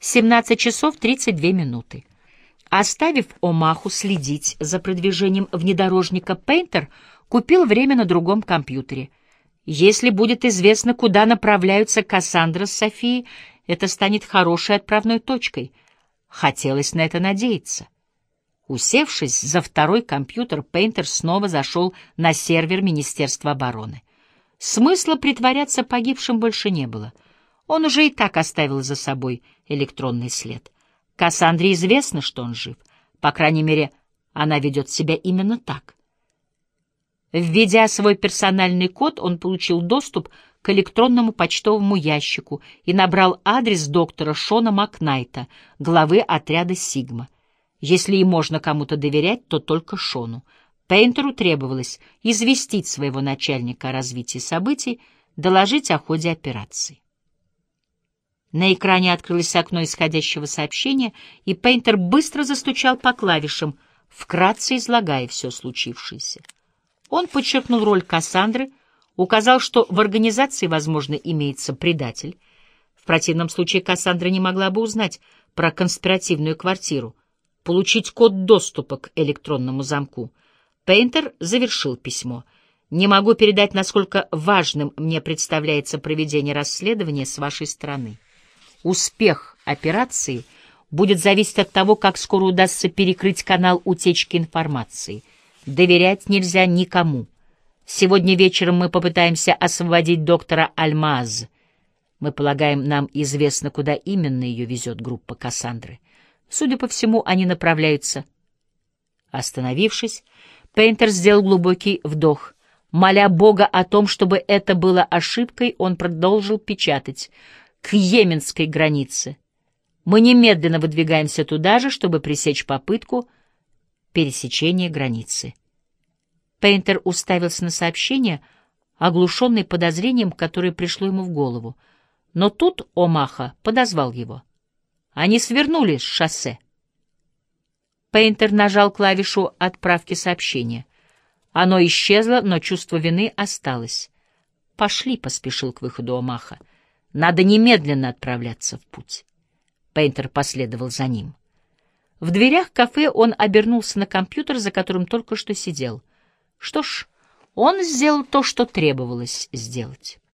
17 часов 32 минуты. Оставив Омаху следить за продвижением внедорожника, Пейнтер купил время на другом компьютере. Если будет известно, куда направляются Кассандра с Софией, это станет хорошей отправной точкой. Хотелось на это надеяться. Усевшись за второй компьютер, Пейнтер снова зашел на сервер Министерства обороны. Смысла притворяться погибшим больше не было. Он уже и так оставил за собой электронный след. Кассандре известно, что он жив. По крайней мере, она ведет себя именно так. Введя свой персональный код, он получил доступ к электронному почтовому ящику и набрал адрес доктора Шона Макнайта, главы отряда «Сигма». Если и можно кому-то доверять, то только Шону. Пейнтеру требовалось известить своего начальника о развитии событий, доложить о ходе операции. На экране открылось окно исходящего сообщения, и Пейнтер быстро застучал по клавишам, вкратце излагая все случившееся. Он подчеркнул роль Кассандры, указал, что в организации, возможно, имеется предатель. В противном случае Кассандра не могла бы узнать про конспиративную квартиру, получить код доступа к электронному замку. Пейнтер завершил письмо. «Не могу передать, насколько важным мне представляется проведение расследования с вашей стороны. Успех операции будет зависеть от того, как скоро удастся перекрыть канал утечки информации». Доверять нельзя никому. Сегодня вечером мы попытаемся освободить доктора Альмаз. Мы полагаем, нам известно, куда именно ее везет группа Кассандры. Судя по всему, они направляются. Остановившись, Пейнтер сделал глубокий вдох. Моля Бога о том, чтобы это было ошибкой, он продолжил печатать. К йеменской границе. Мы немедленно выдвигаемся туда же, чтобы пресечь попытку пересечения границы. Пейнтер уставился на сообщение, оглушенный подозрением, которое пришло ему в голову. Но тут Омаха подозвал его. Они свернули с шоссе. Пейнтер нажал клавишу отправки сообщения. Оно исчезло, но чувство вины осталось. «Пошли», — поспешил к выходу Омаха. «Надо немедленно отправляться в путь». Пейнтер последовал за ним. В дверях кафе он обернулся на компьютер, за которым только что сидел. Что ж, он сделал то, что требовалось сделать.